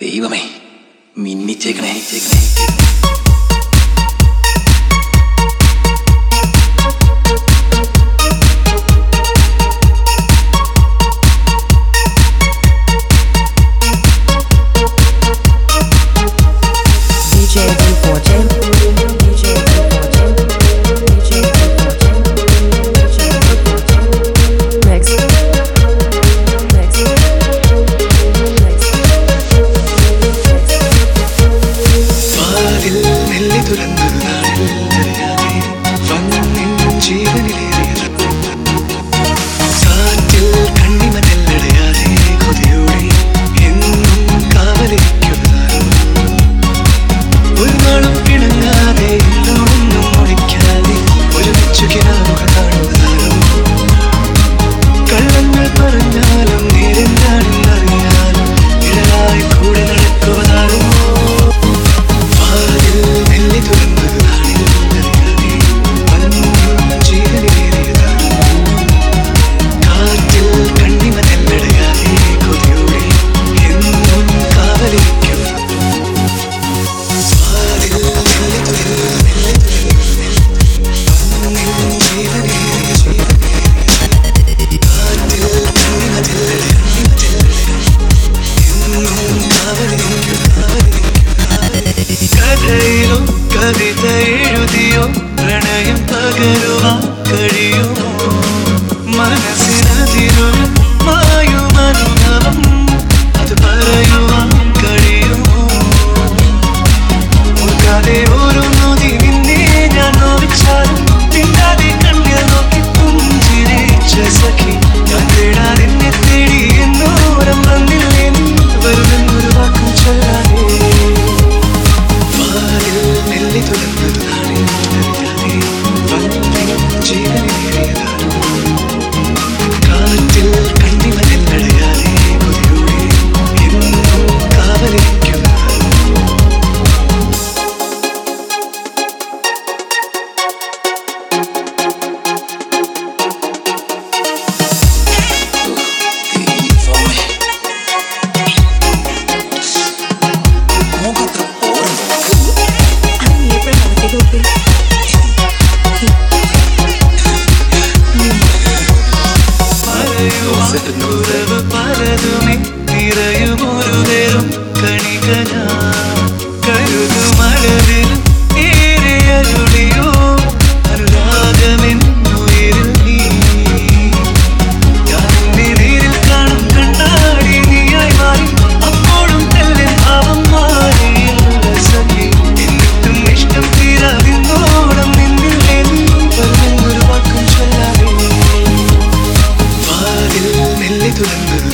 ඒවමයි මින්නිච්චේක නැහිච්චේක නැහිච්චේක elle est de. കവിത എഴുതിയോ പ്രണയം പകരുവാൻ കഴിയുമോ? മനസ്സിനതിരുന്ന അത് പറയുവാൻ കഴിയുമോ? മുഖാദേവോ ചോപ്പിൽ പലതുമേ നിറയുമൊരു നേരം കണികനാ. little, little.